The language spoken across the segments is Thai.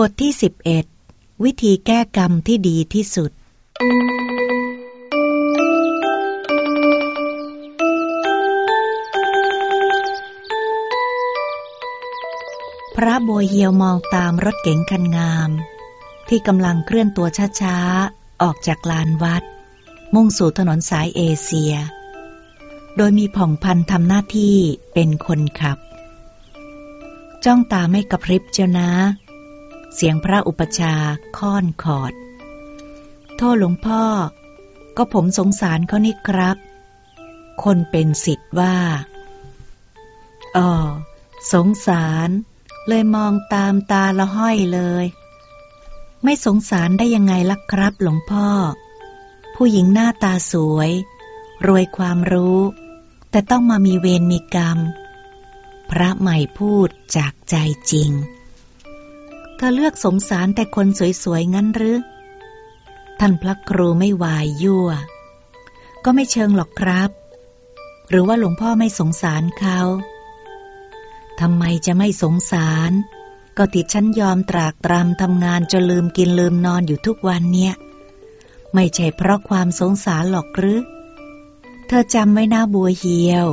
บทที่ 11 วิธีแก้กรรมที่ดีที่สุด พระโบัวเหียวมองตามรถเก๋งคันงาม ที่กำลังเคลื่อนตัวช้าๆ ออกจากลานวัด มุ่งสู่ถนนสายเอเชีย โดยมีผ่องพันทำหน้าที่เป็นคนขับ จ้องตาไม่กระพริบเจ้านะ เสียงพระอุปชาค่อนขอด โทษหลวงพ่อ ก็ผมสงสารเขานี่ครับ คนเป็นสิทธิ์ว่าอ๋อสงสาร เลยมองตามตาละห้อยเลย ไม่สงสารได้ยังไงล่ะครับหลวงพ่อ ผู้หญิงหน้าตาสวย รวยความรู้ แต่ต้องมามีเวรมีกรรม พระใหม่พูดจากใจจริง ธอเลือกสงสารแต่คนสวยๆงั้นหรือ ท่านพระครูไม่วายยั่ว ก็ไม่เชิงหรอกครับ หรือว่าหลวงพ่อไม่สงสารเขาทำไมจะไม่สงสาร ก็ติดฉันยอมตรากตรำทำงานจนลืมกินลืมนอนอยู่ทุกวันเนี่ย ไม่ใช่เพราะความสงสารหรอกหรือ เธอจำไว้นะบัวเหียว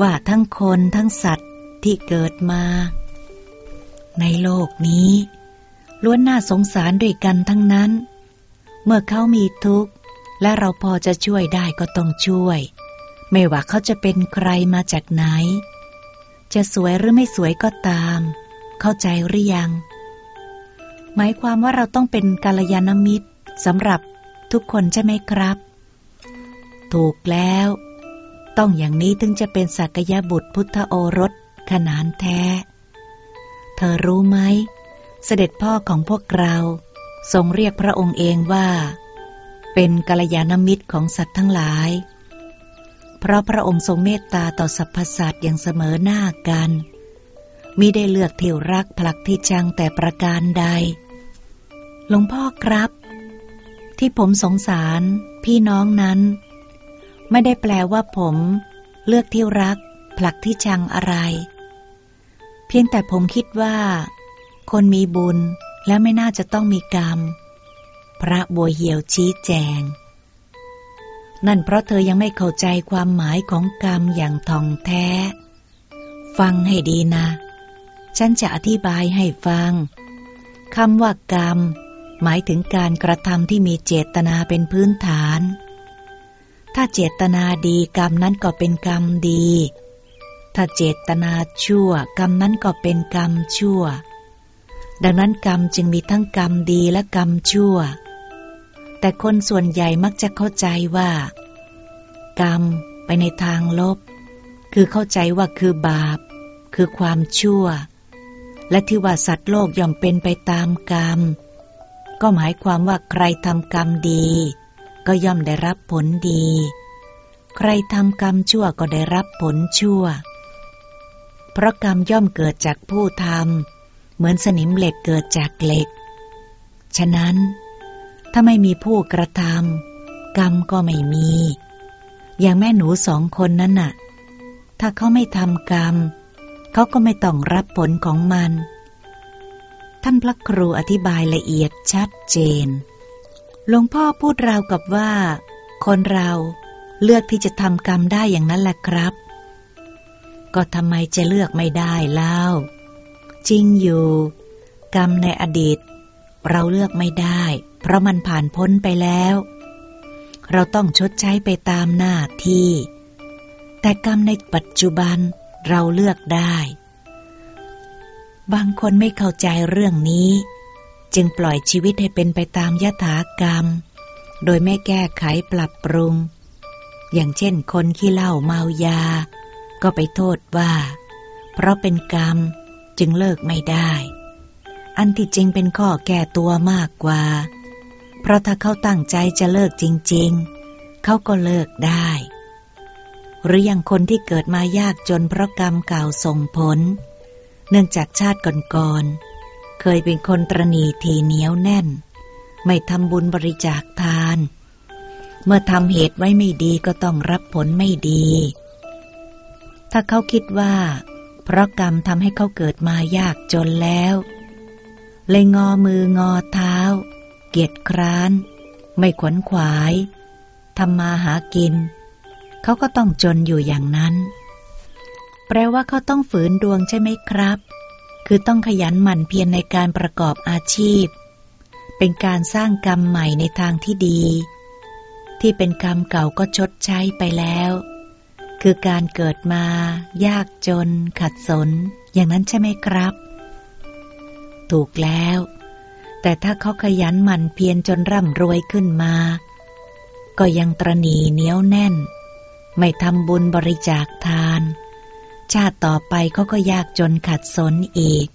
ว่าทั้งคนทั้งสัตว์ที่เกิดมา ในโลกนี้ ล้วนน่าสงสารด้วยกันทั้งนั้น เมื่อเขามีทุกข์ และเราพอจะช่วยได้ก็ต้องช่วย ไม่ว่าเขาจะเป็นใครมาจากไหน จะสวยหรือไม่สวยก็ตาม เข้าใจหรือยัง หมายความว่าเราต้องเป็นกาลยานมิตรสำหรับทุกคนใช่ไหมครับ ถูกแล้ว ต้องอย่างนี้ถึงจะเป็นสักยบุตรพุทธโอรสขนานแท้ เธอรู้ไหม เสด็จพ่อของพวกเราทรงเรียกพระองค์เองว่า เป็นกัลยาณมิตรของสัตว์ทั้งหลาย เพราะพระองค์ทรงเมตตาต่อสรรพสัตว์อย่างเสมอหน้ากันมิได้เลือกเที่ยวรักผลักที่จังแต่ประการใด หลวงพ่อครับ ที่ผมสงสารพี่น้องนั้น ไม่ได้แปลว่าผม เลือกเที่ยวรักผลักที่ชังอะไร เพียงแต่ผมคิดว่า คนมีบุญและไม่น่าจะต้องมีกรรม พระบัวเหี่ยวชี้แจง นั่นเพราะเธอยังไม่เข้าใจความหมายของกรรมอย่างท่องแท้ ฟังให้ดีนะ ฉันจะอธิบายให้ฟังคำว่ากรรม หมายถึงการกระทำที่มีเจตนาเป็นพื้นฐาน ถ้าเจตนาดีกรรมนั้นก็เป็นกรรมดี ถ้าเจตนาชั่ว กรรมนั้นก็เป็นกรรมชั่ว ดังนั้นกรรมจึงมีทั้งกรรมดีและกรรมชั่ว แต่คนส่วนใหญ่มักจะเข้าใจว่า กรรมไปในทางลบ คือเข้าใจว่าคือบาป คือความชั่ว และที่ว่าสัตว์โลกย่อมเป็นไปตามกรรม ก็หมายความว่าใครทำกรรมดี ก็ย่อมได้รับผลดี ใครทำกรรมชั่วก็ได้รับผลชั่ว ราะกรรมย่อมเกิดจากผู้ทำเหมือนสนิมเหล็กเกิดจากเหล็ก ฉะนั้น ถ้าไม่มีผู้กระทำกรรมก็ไม่มี อย่างแม่หนูสองคนนั้นน่ะ ถ้าเขาไม่ทำกรรม เขาก็ไม่ต้องรับผลของมัน ท่านพระครูอธิบายละเอียดชัดเจน หลวงพ่อพูดราวกับว่า คนเราเลือกที่จะทำกรรมได้อย่างนั้นแหละครับ ก็ทำไมจะเลือกไม่ได้เล่า จริงอยู่ กรรมในอดีต เราเลือกไม่ได้ เพราะมันผ่านพ้นไปแล้ว เราต้องชดใช้ไปตามหน้าที่ แต่กรรมในปัจจุบันเราเลือกได้ บางคนไม่เข้าใจเรื่องนี้ จึงปล่อยชีวิตให้เป็นไปตามยถากรรม โดยไม่แก้ไขปรับปรุง อย่างเช่นคนขี้เหล้าเมายา ก็ไปโทษว่า เพราะเป็นกรรมจึงเลิกไม่ได้ อันที่จริงเป็นข้อแก่ตัวมากกว่า เพราะถ้าเขาตั้งใจจะเลิกจริง ๆ เขาก็เลิกได้ หรืออย่างคนที่เกิดมายากจนเพราะกรรมเก่าส่งผล เนื่องจากชาติก่อนๆ เคยเป็นคนตรณีทีเหนียวแน่น ไม่ทำบุญบริจาคทาน เมื่อทำเหตุไว้ไม่ดีก็ต้องรับผลไม่ดี ถ้าเขาคิดว่า เพราะกรรมทำให้เขาเกิดมายากจนแล้ว เลยงอมืองอเท้า เกียจคร้าน ไม่ขวนขวายทำมาหากิน เขาก็ต้องจนอยู่อย่างนั้น แปลว่าเขาต้องฝืนดวงใช่ไหมครับ คือต้องขยันหมั่นเพียรในการประกอบอาชีพ เป็นการสร้างกรรมใหม่ในทางที่ดี ที่เป็นกรรมเก่าก็ชดใช้ไปแล้ว คือการเกิดมา ยากจน ขัดสน อย่างนั้นใช่ไหมครับ ถูกแล้ว แต่ถ้าเขาขยันหมั่นเพียรจนร่ำรวยขึ้นมา ก็ยังตรณีเหนียวแน่น ไม่ทำบุญบริจาคทาน ชาติต่อไปเขาก็ยากจนขัดสนอีก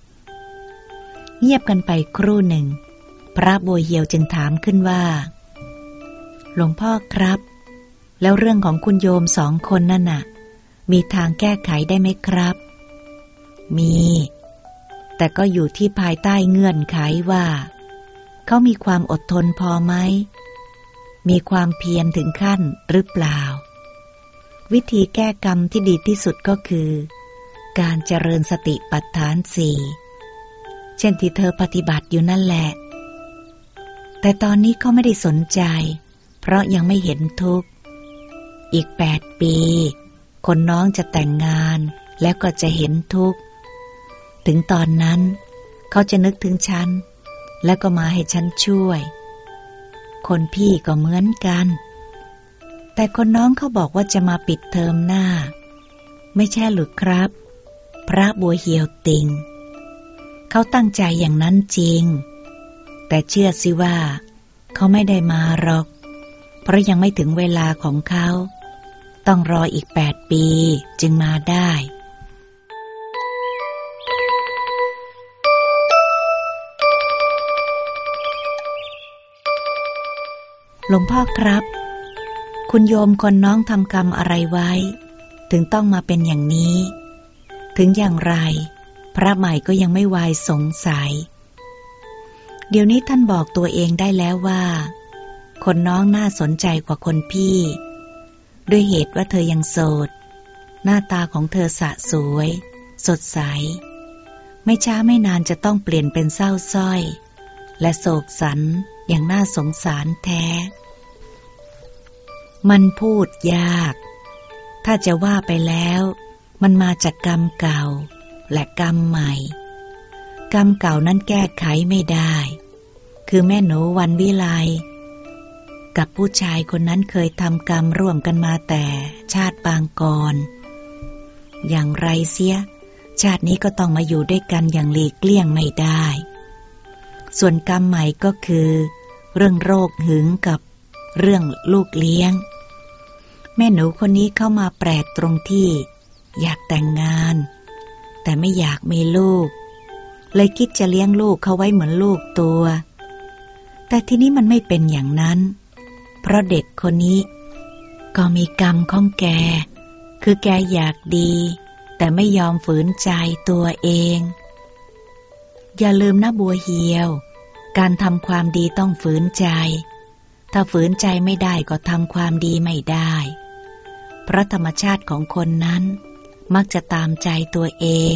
เงียบกันไปครู่หนึ่ง พระบัวเหียวจึงถามขึ้นว่า หลวงพ่อครับ แล้วเรื่องของคุณโยมสองคนนั่นน่ะ มีทางแก้ไขได้ไหมครับ มี แต่ก็อยู่ที่ภายใต้เงื่อนไขว่า เขามีความอดทนพอไหม มีความเพียรถึงขั้นหรือเปล่า วิธีแก้กรรมที่ดีที่สุดก็คือ การเจริญสติปัฏฐานสี่เช่นที่เธอปฏิบัติอยู่นั่นแหละ แต่ตอนนี้เขาไม่ได้สนใจ เพราะยังไม่เห็นทุกข์ อีกแปดปี คนน้องจะแต่งงานแล้วก็จะเห็นทุกข์ ถึงตอนนั้น เขาจะนึกถึงฉัน แล้วก็มาให้ฉันช่วย คนพี่ก็เหมือนกัน แต่คนน้องเขาบอกว่าจะมาปิดเทอมหน้า ไม่ใช่หรือครับ พระบัวเหียวติง เขาตั้งใจอย่างนั้นจริง แต่เชื่อสิว่า เขาไม่ได้มาหรอก เพราะยังไม่ถึงเวลาของเขา ต้องรออีกแปดปีจึงมาได้ หลวงพ่อครับ คุณโยมคนน้องทำกรรมอะไรไว้ ถึงต้องมาเป็นอย่างนี้ ถึงอย่างไร พระใหม่ก็ยังไม่วายสงสัย เดี๋ยวนี้ท่านบอกตัวเองได้แล้วว่า คนน้องน่าสนใจกว่าคนพี่ ด้วยเหตุว่าเธอยังโสด หน้าตาของเธอสะสวย สดใส ไม่ช้าไม่นานจะต้องเปลี่ยนเป็นเศร้าส้อย และโศกสันอย่างน่าสงสารแท้ มันพูดยาก ถ้าจะว่าไปแล้ว มันมาจากกรรมเก่า และกรรมใหม่ กรรมเก่านั้นแก้ไขไม่ได้ คือแม่หนูวันวิไล กับผู้ชายคนนั้นเคยทำกรรมร่วมกันมาแต่ชาติปางก่อน อย่างไรเสีย ชาตินี้ก็ต้องมาอยู่ด้วยกันอย่างหลีกเลี่ยงไม่ได้ ส่วนกรรมใหม่ก็คือ เรื่องโรคหึงกับเรื่องลูกเลี้ยง แม่หนูคนนี้เข้ามาแปลกตรงที่ อยากแต่งงาน แต่ไม่อยากมีลูก เลยคิดจะเลี้ยงลูกเขาไว้เหมือนลูกตัว แต่ทีนี้มันไม่เป็นอย่างนั้น เพราะเด็กคนนี้ ก็มีกรรมของแก คือแกอยากดี แต่ไม่ยอมฝืนใจตัวเอง อย่าลืมนะบัวเหียว การทำความดีต้องฝืนใจ ถ้าฝืนใจไม่ได้ก็ทำความดีไม่ได้ เพราะธรรมชาติของคนนั้น มักจะตามใจตัวเอง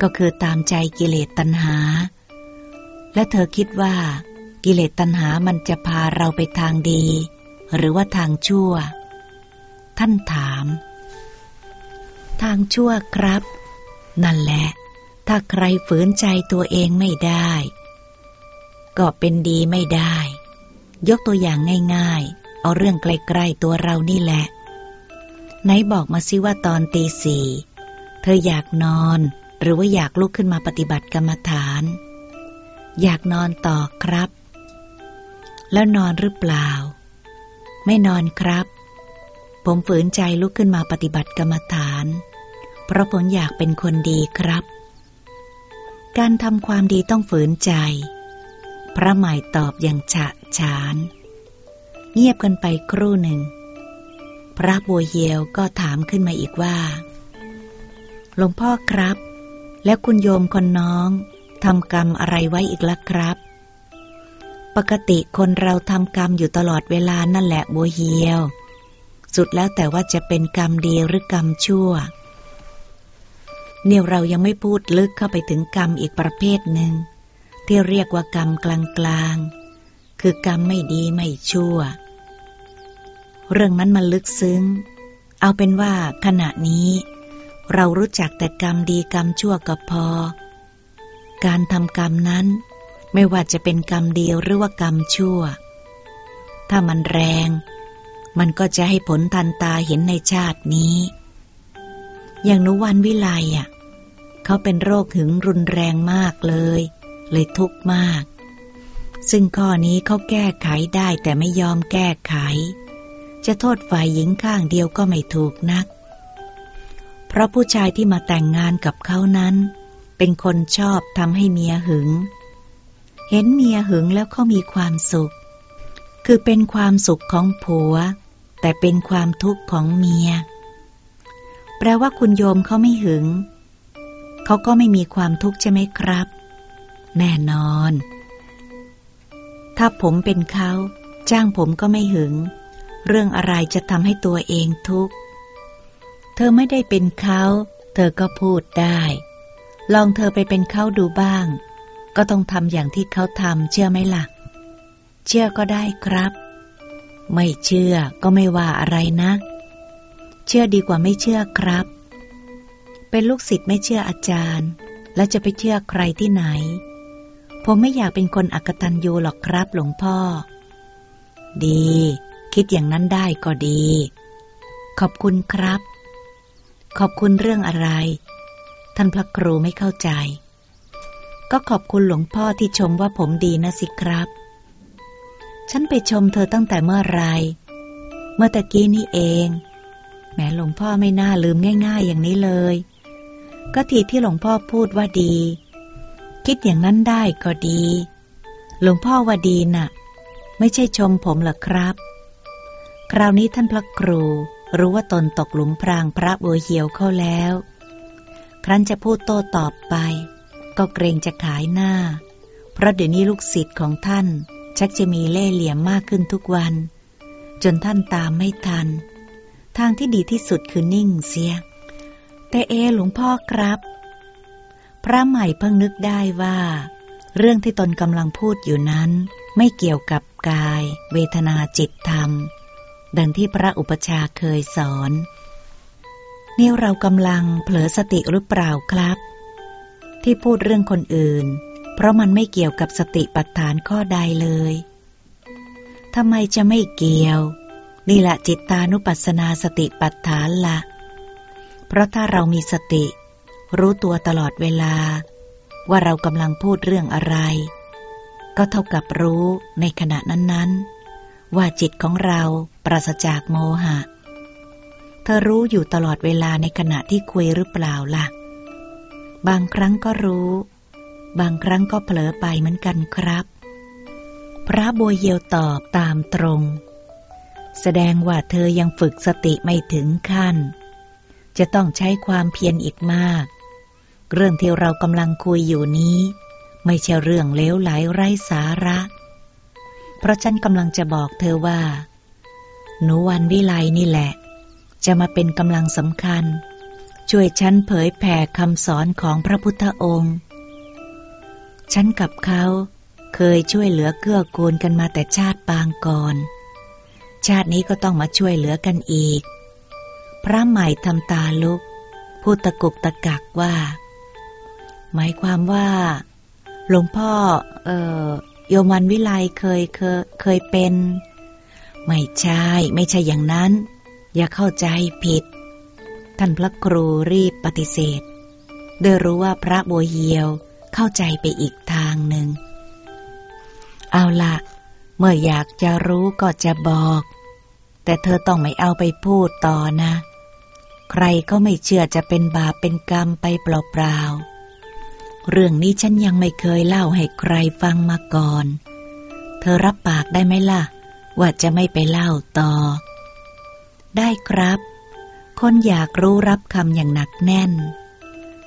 ก็คือตามใจกิเลสตัณหา และเธอคิดว่า กิเลสตัณหามันจะพาเราไปทางดี หรือว่าทางชั่ว ท่านถาม ทางชั่วครับ นั่นแหละ ถ้าใครฝืนใจตัวเองไม่ได้ ก็เป็นดีไม่ได้ ยกตัวอย่างง่ายๆ เอาเรื่องใกล้ๆตัวเรานี่แหละ ไหนบอกมาสิว่าตอนตีสี่เธออยากนอนหรือว่าอยากลุกขึ้นมาปฏิบัติกรรมฐาน อยากนอนต่อครับ แล้วนอนหรือเปล่า ไม่นอนครับ ผมฝืนใจลุกขึ้นมาปฏิบัติกรรมฐาน เพราะผมอยากเป็นคนดีครับ การทำความดีต้องฝืนใจ พระหม่ตอบอย่างฉะฉาน เงียบกันไปครู่หนึ่ง พระบัวเยวก็ถามขึ้นมาอีกว่า หลวงพ่อครับ แล้วคุณโยมคนน้องทำกรรมอะไรไว้อีกละครับ ปกติคนเราทำกรรมอยู่ตลอดเวลานั่นแหละบัวเหียว สุดแล้วแต่ว่าจะเป็นกรรมดีหรือกรรมชั่ว เนี่ยเรายังไม่พูดลึกเข้าไปถึงกรรมอีกประเภทหนึ่ง ที่เรียกว่ากรรมกลางๆ คือกรรมไม่ดีไม่ชั่ว เรื่องนั้นมันลึกซึ้ง เอาเป็นว่าขณะนี้ เรารู้จักแต่กรรมดีกรรมชั่วก็พอ การทำกรรมนั้น ไม่ว่าจะเป็นกรรมเดียวหรือว่ากรรมชั่ว ถ้ามันแรง มันก็จะให้ผลทันตาเห็นในชาตินี้ อย่างนุวันวิไลอะ เขาเป็นโรคหึงรุนแรงมากเลย เลยทุกข์มาก ซึ่งข้อนี้เขาแก้ไขได้แต่ไม่ยอมแก้ไข จะโทษฝ่ายหญิงข้างเดียวก็ไม่ถูกนัก เพราะผู้ชายที่มาแต่งงานกับเขานั้น เป็นคนชอบทำให้เมียหึง เห็นเมียหึงแล้วเขามีความสุข คือเป็นความสุขของผัว แต่เป็นความทุกข์ของเมีย แปลว่าคุณโยมเขาไม่หึง เขาก็ไม่มีความทุกข์ใช่ไหมครับ แน่นอน ถ้าผมเป็นเขาจ้างผมก็ไม่หึง เรื่องอะไรจะทำให้ตัวเองทุกข์ เธอไม่ได้เป็นเขา เธอก็พูดได้ ลองเธอไปเป็นเขาดูบ้าง ก็ต้องทำอย่างที่เขาทำเชื่อไหมละ่ะ เชื่อก็ได้ครับ ไม่เชื่อก็ไม่ว่าอะไรนะ เชื่อดีกว่าไม่เชื่อครับ เป็นลูกศิษย์ไม่เชื่ออาจารย์ แล้วจะไปเชื่อใครที่ไหน ผมไม่อยากเป็นคนอักตันยูหรอกครับหลวงพ่อ ดี คิดอย่างนั้นได้ก็ดี ขอบคุณครับ ขอบคุณเรื่องอะไร ท่านพระครูไม่เข้าใจ ก็ขอบคุณหลวงพ่อที่ชมว่าผมดีนะสิครับ ฉันไปชมเธอตั้งแต่เมื่อไรเมื่อตะกี้นี่เองแม้หลวงพ่อไม่น่าลืมง่าย ๆ อย่างนี้เลย ก็ทีที่หลวงพ่อพูดว่าดี คิดอย่างนั้นได้ก็ดี หลวงพ่อว่าดีนะ่ะ ไม่ใช่ชมผมหรอครับ คราวนี้ท่านพระครูรู้ว่าตนตกหลุมพรางพระบัวเหียวเข้าแล้ว ครั้นจะพูดโต้ตอบไป ก็เกรงจะขายหน้า เพราะเดี๋ยวนี้ลูกศิษย์ของท่าน ชักจะมีเล่ห์เหลี่ยมมากขึ้นทุกวัน จนท่านตามไม่ทัน ทางที่ดีที่สุดคือนิ่งเสีย แต่เอหลวงพ่อครับ พระใหม่เพิ่งนึกได้ว่า เรื่องที่ตนกำลังพูดอยู่นั้น ไม่เกี่ยวกับกาย เวทนาจิตธรรม ดังที่พระอุปชาเคยสอนนี่เรากำลังเผลอสติหรือเปล่าครับ ที่พูดเรื่องคนอื่น เพราะมันไม่เกี่ยวกับสติปัฏฐานข้อใดเลยทำไมจะไม่เกี่ยว นี่แหละจิตตานุปัสสนาสติปัฏฐานละ เพราะถ้าเรามีสติ รู้ตัวตลอดเวลา ว่าเรากำลังพูดเรื่องอะไร ก็เท่ากับรู้ในขณะนั้นๆ ว่าจิตของเราปราศจากโมหะ เธอรู้อยู่ตลอดเวลาในขณะที่คุยหรือเปล่าละ่ะ บางครั้งก็รู้ บางครั้งก็เผลอไปเหมือนกันครับ พระบัวเยียวตอบตามตรง แสดงว่าเธอยังฝึกสติไม่ถึงขั้น จะต้องใช้ความเพียรอีกมาก เรื่องที่เรากำลังคุยอยู่นี้ ไม่ใช่เรื่องเลวไหลไร้สาระ เพราะฉันกำลังจะบอกเธอว่า หนูวันวิไลนี่แหละ จะมาเป็นกำลังสำคัญ ช่วยฉันเผยแผ่คำสอนของพระพุทธองค์ ฉันกับเขาเคยช่วยเหลือเกื้อกูลกันมาแต่ชาติปางก่อน ชาตินี้ก็ต้องมาช่วยเหลือกันอีก พระใหม่ทำตาลุก พูดตะกุกตะกักว่า หมายความว่า หลวงพ่อ เออโยมันวิไลเคยเคยเคยเป็น ไม่ใช่ ไม่ใช่อย่างนั้น อย่าเข้าใจผิด ท่านพระครูรีบปฏิเสธโดยรู้ว่าพระบัวเหียวเข้าใจไปอีกทางหนึ่ง เอาละเมื่ออยากจะรู้ก็จะบอก แต่เธอต้องไม่เอาไปพูดต่อนะ ใครก็ไม่เชื่อจะเป็นบาปเป็นกรรมไปเปล่าๆ เรื่องนี้ฉันยังไม่เคยเล่าให้ใครฟังมาก่อน เธอรับปากได้ไหมล่ะ ว่าจะไม่ไปเล่าต่อ ได้ครับ คนอยากรู้รับคำอย่างหนักแน่น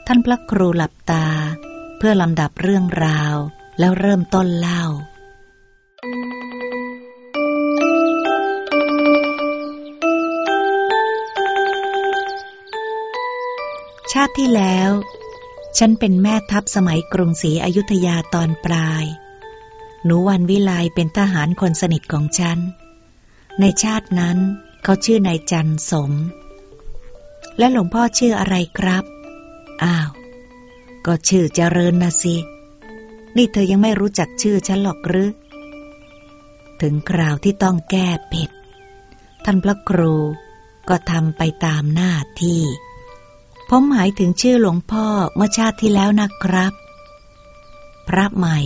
ท่านพระครูหลับตา เพื่อลำดับเรื่องราวแล้วเริ่มต้นเล่า ชาติที่แล้ว ฉันเป็นแม่ทัพสมัยกรุงศรีอยุธยาตอนปลาย หนูวันวิไลเป็นทหารคนสนิทของฉัน ในชาตินั้นเขาชื่อนายจันสม และหลวงพ่อชื่ออะไรครับ อ้าว ก็ชื่อเจริญนะสิ นี่เธอยังไม่รู้จักชื่อฉันหรอกหรือ ถึงคราวที่ต้องแก้เผิดท่านพระครูก็ทำไปตามหน้าที่ ผมหมายถึงชื่อหลวงพ่อเมื่อชาติที่แล้วนะครับ พระใหม่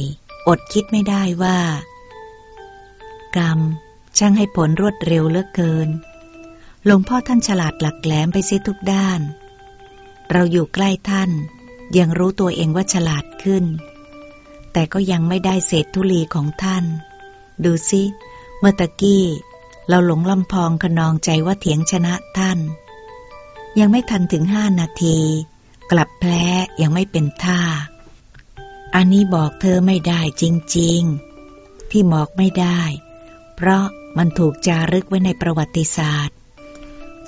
อดคิดไม่ได้ว่า กรรมช่างให้ผลรวดเร็วเหลือเกิน หลวงพ่อท่านฉลาดหลักแหลมไปเสียทุกด้าน เราอยู่ใกล้ท่าน ยังรู้ตัวเองว่าฉลาดขึ้น แต่ก็ยังไม่ได้เศษทุลีของท่าน ดูสิเมื่อตะกี้ เราหลงลำพองขนองใจว่าเถียงชนะท่าน ยังไม่ทันถึงห้านาที กลับแพ้ยังไม่เป็นท่า อันนี้บอกเธอไม่ได้จริงๆ ที่บอกไม่ได้ เพราะมันถูกจารึกไว้ในประวัติศาสตร์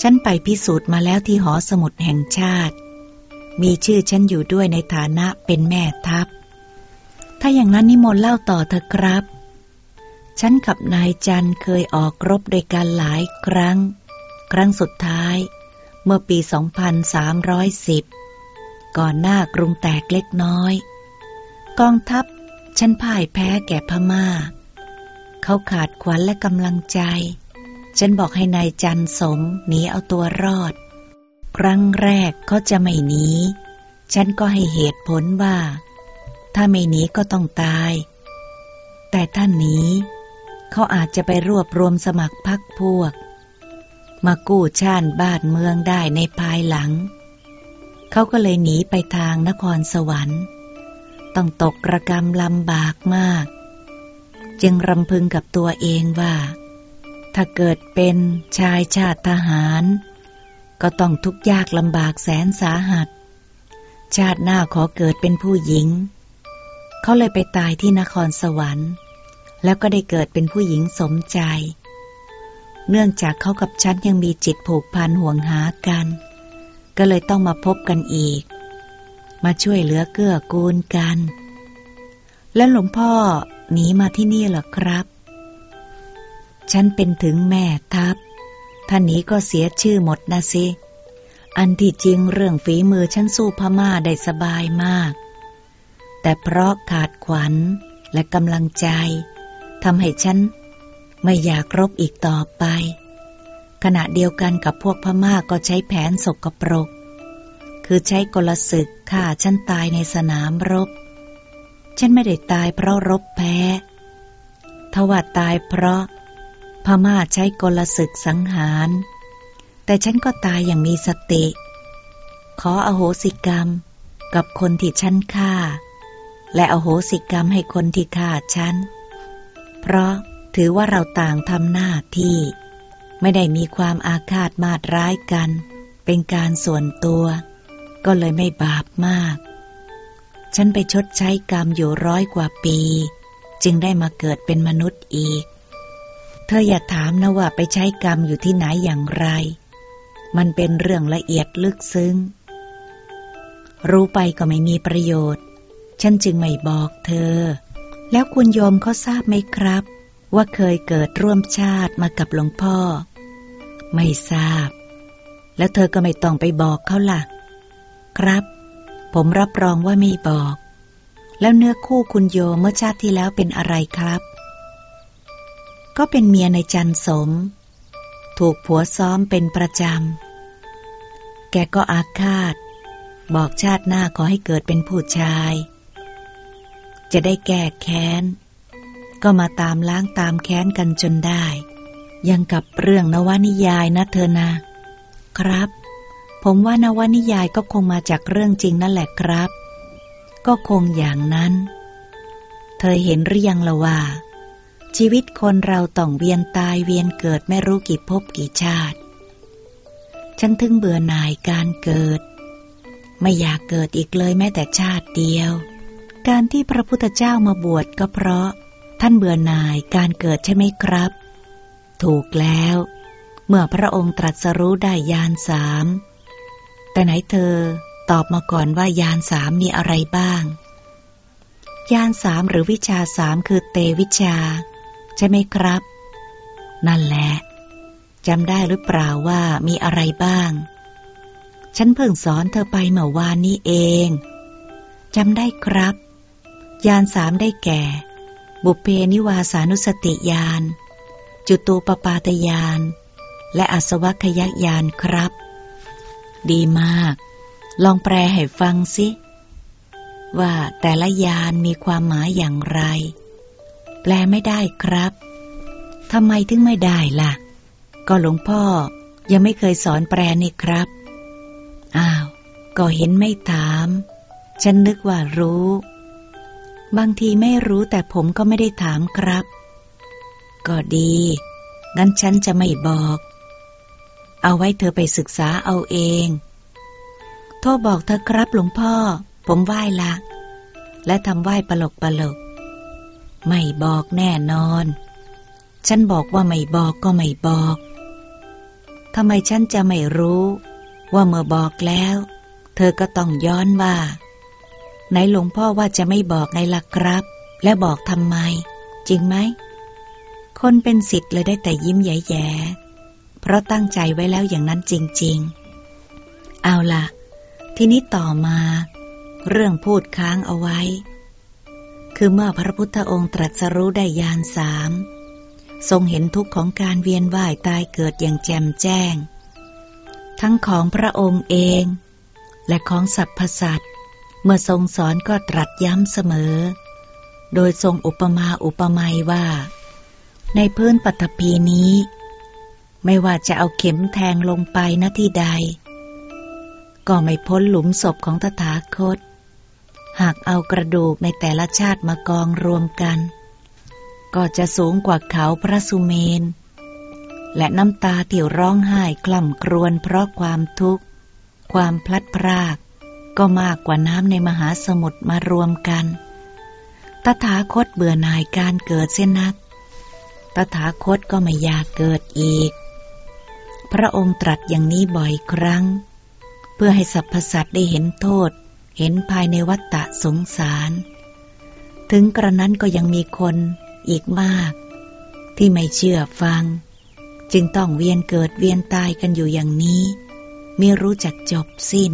ฉันไปพิสูจน์มาแล้วที่หอสมุดแห่งชาติ มีชื่อฉันอยู่ด้วยในฐานะเป็นแม่ทัพ ถ้าอย่างนั้นนิมนต์เล่าต่อเถอะครับ ฉันกับนายจันเคยออกรบด้วยกันหลายครั้ง ครั้งสุดท้าย เมื่อปี 2310 ก่อนหน้ากรุงแตกเล็กน้อย กองทัพฉันพ่ายแพ้แก่พมา่า เขาขาดขวัญและกำลังใจ ฉันบอกให้ในายจันสมหนีเอาตัวรอด ครั้งแรกเขาจะไม่หนี ฉันก็ให้เหตุผลว่า ถ้าไม่หนีก็ต้องตาย แต่ท่านหนีเขาอาจจะไปรวบรวมสมัครพรรคพวก มากู้ชาติบ้านเมืองได้ในภายหลัง เขาก็เลยหนีไปทางนครสวรรค์ ต้องตกระกรรมลำบากมาก จึงรำพึงกับตัวเองว่า ถ้าเกิดเป็นชายชาติทหาร ก็ต้องทุกข์ยากลำบากแสนสาหัส ชาติหน้าขอเกิดเป็นผู้หญิง เขาเลยไปตายที่นครสวรรค์ แล้วก็ได้เกิดเป็นผู้หญิงสมใจ เนื่องจากเขากับฉันยังมีจิตผูกพันห่วงหากัน ก็เลยต้องมาพบกันอีก มาช่วยเหลือเกื้อกูลกัน แล้วหลวงพ่อหนีมาที่นี่เหรอครับ ฉันเป็นถึงแม่ทัพ ท่านนี้ก็เสียชื่อหมดนะสิ อันที่จริงเรื่องฝีมือฉันสู้พม่าได้สบายมาก แต่เพราะขาดขวัญและกำลังใจทำให้ฉันไม่อยากรบอีกต่อไป ขณะเดียวกันกับพวกพม่าก็ใช้แผนสกปรก คือใช้กลศึกฆ่าฉันตายในสนามรบ ฉันไม่ได้ตายเพราะรบแพ้ทว่าตายเพราะ พม่าใช้กลศึกสังหาร แต่ฉันก็ตายอย่างมีสติ ขออโหสิกรรมกับคนที่ฉันฆ่า และอโหสิกรรมให้คนที่ฆ่าฉัน เพราะถือว่าเราต่างทำหน้าที่ ไม่ได้มีความอาฆาตมาดร้ายกัน เป็นการส่วนตัว ก็เลยไม่บาปมาก ฉันไปชดใช้กรรมอยู่ร้อยกว่าปี จึงได้มาเกิดเป็นมนุษย์อีก เธออย่าถามนะว่าไปใช้กรรมอยู่ที่ไหนอย่างไร มันเป็นเรื่องละเอียดลึกซึ้ง รู้ไปก็ไม่มีประโยชน์ ฉันจึงไม่บอกเธอ แล้วคุณโยมเขาทราบไหมครับ ว่าเคยเกิดร่วมชาติมากับหลวงพ่อ ไม่ทราบ แล้วเธอก็ไม่ต้องไปบอกเขาล่ะ ครับ ผมรับรองว่าไม่บอก แล้วเนื้อคู่คุณโยเมื่อชาติที่แล้วเป็นอะไรครับ ก็เป็นเมียในจันสม ถูกผัวซ้อมเป็นประจำ แกก็อาฆาต บอกชาติหน้าขอให้เกิดเป็นผู้ชาย จะได้แก้แค้น ก็มาตามล้างตามแค้นกันจนได้ ยังกับเรื่องนวนิยายนะเธอนะครับ ผมว่านวนิยายก็คงมาจากเรื่องจริงนั่นแหละครับ ก็คงอย่างนั้น เธอเห็นหรือยังละว่า ชีวิตคนเราต้องเวียนตายเวียนเกิดไม่รู้กี่ภพกี่ชาติ ฉันถึงเบื่อหน่ายการเกิด ไม่อยากเกิดอีกเลยแม้แต่ชาติเดียว การที่พระพุทธเจ้ามาบวชก็เพราะ ท่านเบื่อหน่ายการเกิดใช่ไหมครับ ถูกแล้ว เมื่อพระองค์ตรัสรู้ได้ยานสามแต่ไหนเธอตอบมาก่อนว่ายานสามมีอะไรบ้าง ยานสามหรือวิชาสามคือเตวิชา ใช่ไหมครับ นั่นแหละจำได้หรือเปล่าว่ามีอะไรบ้าง ฉันเพิ่งสอนเธอไปเมื่อวานนี้เองจำได้ครับ ยานสามได้แก่ บุพเพนิวาสานุสติยาน จุตูปปาตยาน และอสวัคยักยานครับ ดีมาก ลองแปลให้ฟังสิ ว่าแต่ละยานมีความหมายอย่างไร แปลไม่ได้ครับทำไมถึงไม่ได้ล่ะ ก็หลวงพ่อยังไม่เคยสอนแปลนี่ครับ อ้าว ก็เห็นไม่ถาม ฉันนึกว่ารู้ บางทีไม่รู้แต่ผมก็ไม่ได้ถามครับ ก็ดี งั้นฉันจะไม่บอก เอาไว้เธอไปศึกษาเอาเอง โทษบอกเธอครับหลวงพ่อ ผมไหว้ละ และทำไหว้ปลกปลก ไม่บอกแน่นอน ฉันบอกว่าไม่บอกก็ไม่บอกทำไมฉันจะไม่รู้ ว่าเมื่อบอกแล้ว เธอก็ต้องย้อนว่า ไหนหลวงพ่อว่าจะไม่บอกไงล่ะครับ และบอกทำไม จริงไหม คนเป็นสิทธิ์เลยได้แต่ยิ้มแย่ๆเพราะตั้งใจไว้แล้วอย่างนั้นจริง ๆ เอาล่ะทีนี้ต่อมา เรื่องพูดค้างเอาไว้ คือเมื่อพระพุทธองค์ตรัสรู้ได้ยานสามทรงเห็นทุกข์ของการเวียนว่ายตายเกิดอย่างแจ่มแจ้ง ทั้งของพระองค์เอง และของสรรพสัตว์เมื่อทรงสอนก็ตรัสย้ำเสมอ โดยทรงอุปมาอุปไมยว่า ในพื้นปัตภีนี้ ไม่ว่าจะเอาเข็มแทงลงไปณที่ใด ก็ไม่พ้นหลุมศพของตถาคต หากเอากระดูกในแต่ละชาติมากองรวมกัน ก็จะสูงกว่าเขาพระสุเมน และน้ำตาที่ร้องไห้กล่ำกรวนเพราะความทุกข์ ความพลัดพราก ก็มากกว่าน้ำในมหาสมุทรมารวมกัน ตถาคตเบื่อหน่ายการเกิดเส้นนัก ตถาคตก็ไม่อยากเกิดอีก พระองค์ตรัสอย่างนี้บ่อยครั้ง เพื่อให้สรรพสัตว์ได้เห็นโทษ เห็นภายในวัฏฏะสงสาร ถึงกระนั้นก็ยังมีคนอีกมาก ที่ไม่เชื่อฟัง จึงต้องเวียนเกิดเวียนตายกันอยู่อย่างนี้ ไม่รู้จักจบสิ้น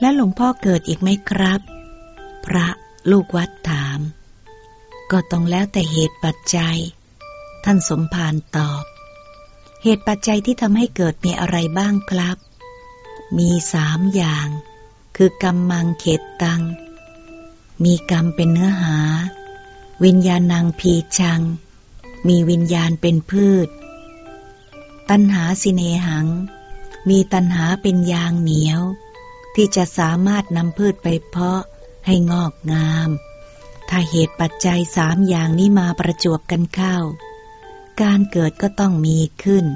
และหลวงพ่อเกิดอีกไหมครับ พระลูกวัดถาม ก็ต้องแล้วแต่เหตุปัจจัย ท่านสมภารตอบ เหตุปัจจัยที่ทำให้เกิดมีอะไรบ้างครับ มีสามอย่าง คือกรรมมังเขตตัง มีกรรมเป็นเนื้อหา วิญญาณังพีชัง มีวิญญาณเป็นพืช ตัณหาสิเนหัง มีตัณหาเป็นยางเหนียว ที่จะสามารถนำพืชไปเพาะให้งอกงาม ถ้าเหตุปัจจัยสามอย่างนี้มาประจวบกันเข้า การเกิดก็ต้องมีขึ้น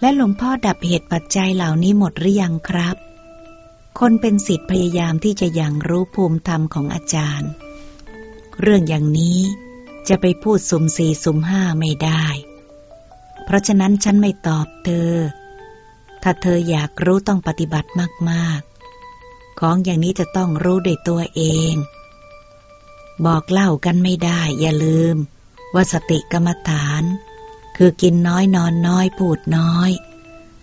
และหลวงพ่อดับเหตุปัจจัยเหล่านี้หมดหรือยังครับ คนเป็นสิทธิ์พยายามที่จะยังรู้ภูมิธรรมของอาจารย์ เรื่องอย่างนี้จะไปพูดสุ่มสี่สุ่มห้าไม่ได้ เพราะฉะนั้นฉันไม่ตอบเธอ ถ้าเธออยากรู้ต้องปฏิบัติมากๆ ของอย่างนี้จะต้องรู้ด้วยตัวเอง บอกเล่ากันไม่ได้ อย่าลืม ว่าสติกรรมฐาน คือกินน้อยนอนน้อยพูดน้อย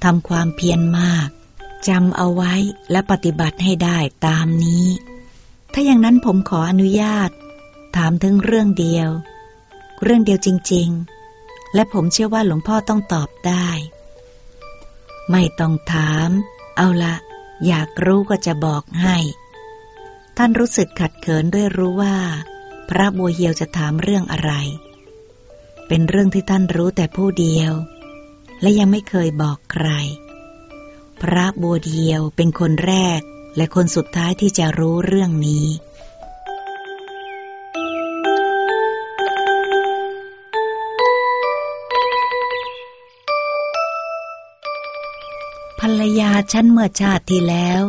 ทำความเพียรมาก จำเอาไว้และปฏิบัติให้ได้ตามนี้ ถ้าอย่างนั้นผมขออนุญาต ถามถึงเรื่องเดียว เรื่องเดียวจริง ๆ และผมเชื่อว่าหลวงพ่อต้องตอบได้ ไม่ต้องถาม เอาละอยากรู้ก็จะบอกให้ ท่านรู้สึกขัดเขินด้วยรู้ว่า พระบัวเหียวจะถามเรื่องอะไร เป็นเรื่องที่ท่านรู้แต่ผู้เดียว และยังไม่เคยบอกใคร พระบัวเดียวเป็นคนแรกและคนสุดท้ายที่จะรู้เรื่องนี้ ภรรยาฉันเมื่อชาติที่แล้ว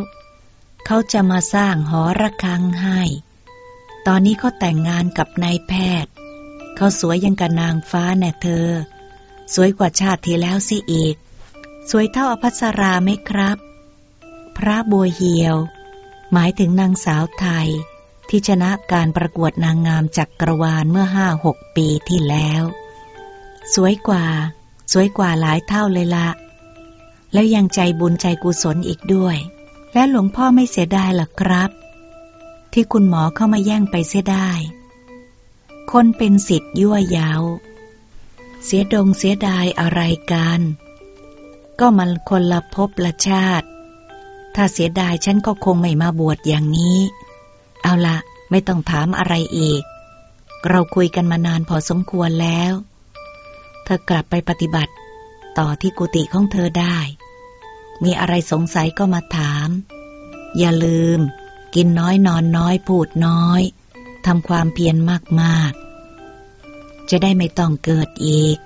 เขาจะมาสร้างหอระฆังให้ ตอนนี้เขาแต่งงานกับนายแพทย์ เขาสวยยังกับนางฟ้าแน่เธอ สวยกว่าชาติที่แล้วสิอีก สวยเท่าอภัสราไหมครับ พระบัวเหียว หมายถึงนางสาวไทย ที่ชนะการประกวดนางงามจักกรวาลเมื่อห้าหกปีที่แล้ว สวยกว่า สวยกว่าหลายเท่าเลยละ แล้วยังใจบุญใจกุศลอีกด้วย และหลวงพ่อไม่เสียดายหรอครับ ที่คุณหมอเข้ามาแย่งไปเสียได้ คนเป็นสิทธิ์ยั่วยาวเสียดงเสียดายอะไรกัน ก็มันคนละภพละชาติ ถ้าเสียดายฉันก็คงไม่มาบวชอย่างนี้ เอาละไม่ต้องถามอะไรอีก เราคุยกันมานานพอสมควรแล้ว เธอกลับไปปฏิบัติ ต่อที่กุฏิของเธอได้ มีอะไรสงสัยก็มาถาม อย่าลืม กินน้อยนอนน้อยพูดน้อยทำความเพียรมากๆ จะได้ไม่ต้องเกิดอีก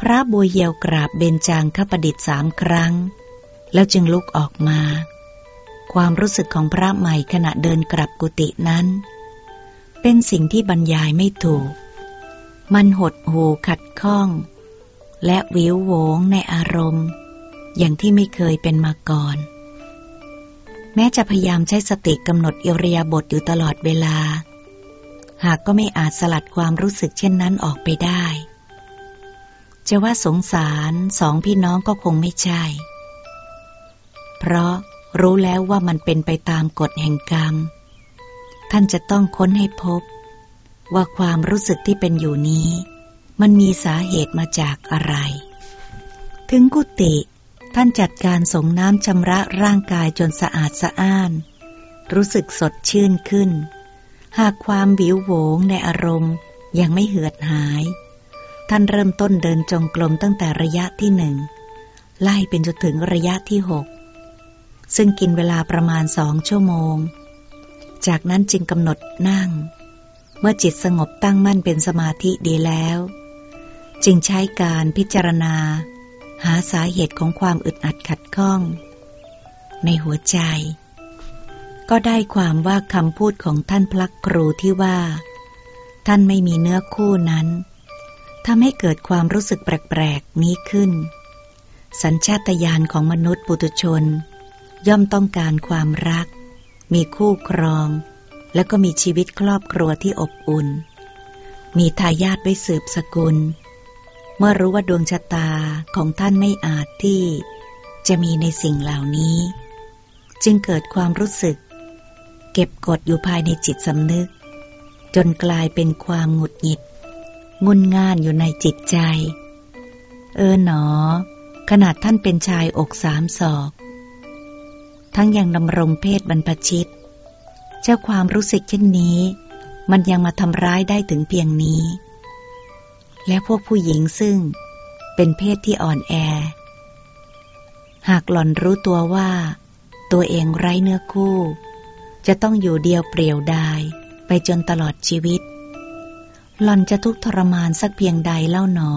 พระบัวเหียวกราบเบญจางคประดิษฐ์สามครั้ง แล้วจึงลุกออกมา ความรู้สึกของพระใหม่ขณะเดินกลับกุฏินั้น เป็นสิ่งที่บรรยายไม่ถูก มันหดหูขัดข้อง และวิวโวงในอารมณ์ อย่างที่ไม่เคยเป็นมาก่อน แม้จะพยายามใช้สติกำหนดอิริยาบถอยู่ตลอดเวลา หากก็ไม่อาจสลัดความรู้สึกเช่นนั้นออกไปได้ จะว่าสงสารสองพี่น้องก็คงไม่ใช่ เพราะรู้แล้วว่ามันเป็นไปตามกฎแห่งกรรม ท่านจะต้องค้นให้พบ ว่าความรู้สึกที่เป็นอยู่นี้ มันมีสาเหตุมาจากอะไร ถึงกุฏิท่านจัดการสงน้ำชำระร่างกายจนสะอาดสะอ้าน รู้สึกสดชื่นขึ้น หากความวิวโหวงในอารมณ์ยังไม่เหือดหาย ท่านเริ่มต้นเดินจงกรมตั้งแต่ระยะที่หนึ่งไล่เป็นจนถึงระยะที่หกซึ่งกินเวลาประมาณสองชั่วโมง จากนั้นจึงกำหนดนั่ง เมื่อจิตสงบตั้งมั่นเป็นสมาธิดีแล้ว จึงใช้การพิจารณา หาสาเหตุของความอึดอัดขัดข้อง ในหัวใจ ก็ได้ความว่าคำพูดของท่านพลักครูที่ว่า ท่านไม่มีเนื้อคู่นั้น ทำให้เกิดความรู้สึกแปลกๆนี้ขึ้น สัญชาตญาณของมนุษย์ปุถุชน ย่อมต้องการความรัก มีคู่ครอง แล้วก็มีชีวิตครอบครัวที่อบอุ่น มีทายาทไว้สืบสกุล เมื่อรู้ว่าดวงชะตาของท่านไม่อาจที่ จะมีในสิ่งเหล่านี้ จึงเกิดความรู้สึก เก็บกดอยู่ภายในจิตสำนึก จนกลายเป็นความหงุดหงิด งุนง่านอยู่ในจิตใจ เออหนอ ขนาดท่านเป็นชายอกสามศอก ทั้งยังดำรงเพศบรรพชิต เจ้าความรู้สึกเช่นนี้ มันยังมาทำร้ายได้ถึงเพียงนี้ และพวกผู้หญิงซึ่งเป็นเพศที่อ่อนแอ หากหล่อนรู้ตัวว่า ตัวเองไร้เนื้อคู่ จะต้องอยู่เดียวเปลี่ยวดายไปจนตลอดชีวิต หล่อนจะทุกข์ทรมานสักเพียงใดเล่าหนอ